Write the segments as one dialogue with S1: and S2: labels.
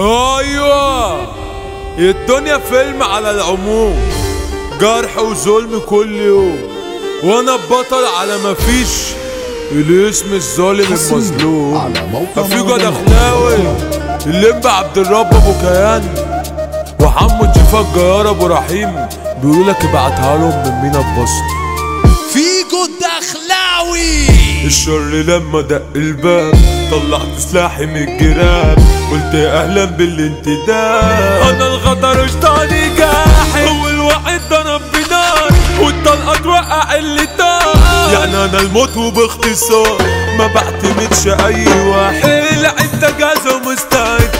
S1: أيوه. الدنيا فيلم على العموم. جرح وظلم كل يوم. وأنا بطل على مفيش الاسم الظالم المظلوم.
S2: مهرجانات.
S1: دخلاوي الليمبا عبد الرب أبو كيان. وحمو جيفا الجيار أبو رحيم. بيقولوا لك ابعتها لهم من مينا ببسط
S3: فيجو الدخلاوي
S1: الشر لما دق الباب طلعت سلاحي من الجراب قلت أهلا بالانتداب. أنا الغدر اشتاني جاحد. اول واحد ضرب بنار. والطلقة توقع اللي طار. يعني أنا الموت وباختصار. ما بعتمدش أي واحد. لعبت جاهزه ومستعد.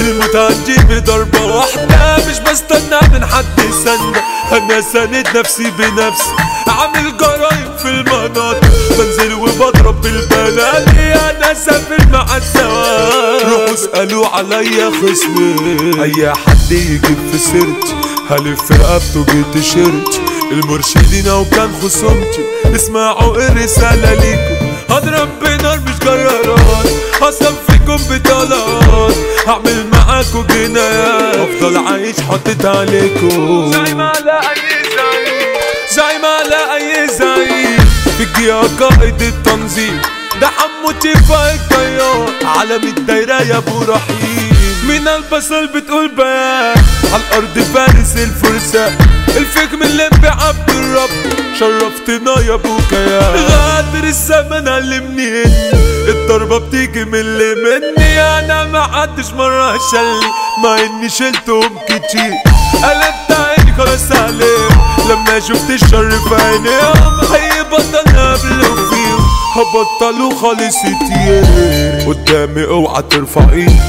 S1: الموت هتجيب ضربة واحدة. مش بستنى من حد سنة أنا ساند نفسي بنفسي عامل جرايم في المناطق. بنزل وبضرب بالبنات أنا سافر مع السواق روحوا اسألوا عليا خصمي. أي حد يجيب في سيرتي هلف رقبته بتيشيرتي المرشدين وكان خصومتي اسمعوا الرسالة ليكم. هضرب بنار مش جرارات. هصفيكم بطلات. هعمل معاكوا جنايات أفضل عايش حاطط عليكم. زي ما على أي زعيم. زي ما على أي زعيم. في الجهة قائد التنظيم. ده حمو تيفا الطيار علم الدايرة يا أبو رحيم. من البصل بتقول بيان على الأرض فارس الفرسان الفجم اللي بعبد الرب شرفتنا يا أبو كيان. غادر الزمن علمني الضربة بتيجي من اللي مني. أنا ما عدش مرة شلي ما إني شلتهم كتير. قلبت عيني خلاص عليهم لما شفت الشر في عينيهم. هيبطل قبل فيهم هبطلوا خالص كتير قدامي اوعى ترفع إيدك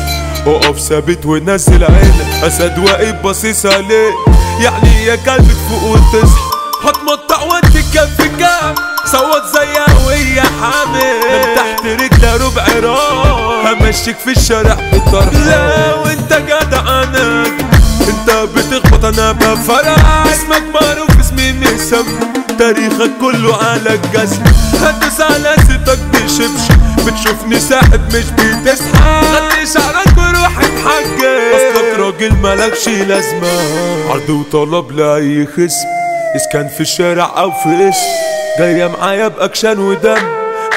S1: اقف ثابت ونزل عينك اسد واقف باصص عليك يعني يا كلب تفوق وتصحى هتمطع وانت كف كام صوت زيها وهي حامل. من تحت رجلها ربع راس. همشيك في الشارع بطرح لا وانت جدع أنا انت بتخبط أنا بفرح. اسمك تاريخك كله على الجسم هدوس على ستك بشبشب بتشوفني ساحب مش بتسحب. غطي شعرك وروح اتحجب. أصلك راجل ملكش لازمة. عرض وطلب لأي خصم إذا كان في الشارع أو في اسم جاية معايا بأكشن ودم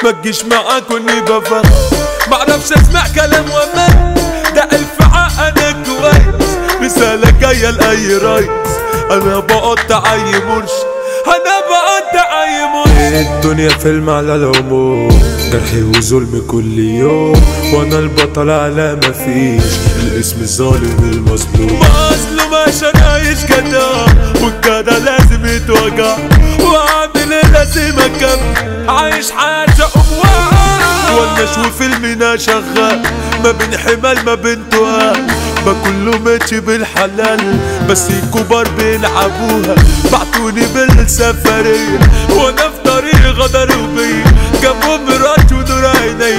S1: ما تجيش معاك وإني بفخ معرفش أسمع كلام وما ده عق أنا كويس رسالة جاية لأي ريس. أنا بقطع أي مرشد. بقطع مرشد الدنيا فيلم على العموم. جرحي وظلم كل يوم وأنا البطل على ما فيش. الاسم الظالم المظلوم. مظلوم عشان عايش جدع والجدع لازم يتوجع وأعمل لازم اكمل عايش حياتي اموال وأنا شو فيلمنا شغال. ما بين حمال ما بين تقال. بكله ماشي بالحلال. بس الكبار بيلعبوها. بعتوني بالسفرية. وأنا في طريق غدروا بيا جابوا مراتي ونور عيني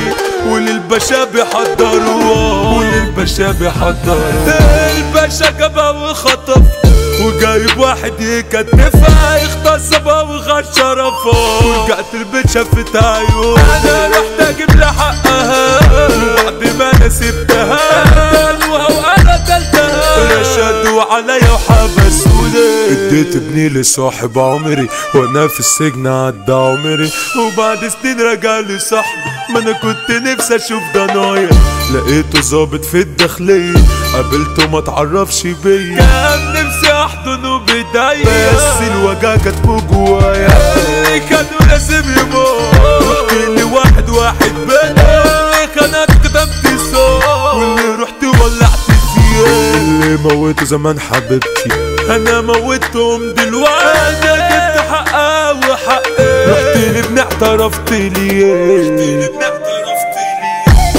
S1: وللباشا بيحضروها وللباشا بيحضروها الباشا جابها وخطف. وجايب واحد يكتفها. اغتصبها وخد شرفها ورجعت البيت شافت عيون أنا رحت أجيب لها حقها. وبعد ما أنا سبتها. قالوها وأنا قتلتها. رشدوا عليا وحبسوني اديت ابني لصاحب عمري وأنا في السجن عدى عمري. وبعد سنين رجع لي صاحبي ما أنا كنت نفسي أشوف ضنايا لقيته ظابط في الداخلية قابلته ما تعرفش بيا. كان نفسي احضنه بداية بس الوجع كاتبه جوايا. كانوا لازم يموت رحت لواحد واحد بينا كانت كتبت صوت واللي رحت ولعت فيه. اللي موته زمان حبيبتي. أنا موتهم دلوقتي. أنا جبت حقها وحقي رحت لابني اعترفت ليه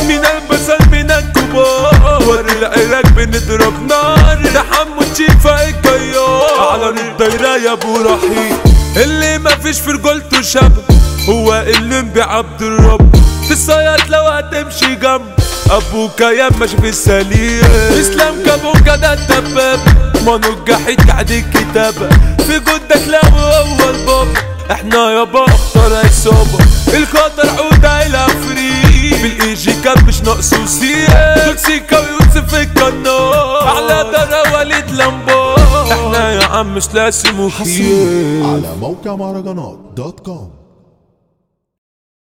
S1: من البسل من الكبار. وري العراق بنضرب نار. ده حمو تشيفا الجيار. على الدايرة يا أبو رحيم اللي ما فيش في رجولته شبه هو اللي عبد الرب. في الصياد لو هتمشي جنب. أبوك يا مش بالسليم إسلام كابوك ده الدباب ما نجحت قعد الكتابة في جدك لو هو البابا إحنا يابا اخطر عصابة. القدر عود الافريق بالإيجي كان مش ناقصه سير توكسيكا ويوسف الكنار. على درا وليد لمبار. إحنا يا عم مش
S2: لاسم
S1: وكيل
S2: على موقع مهرجانات دوت كوم.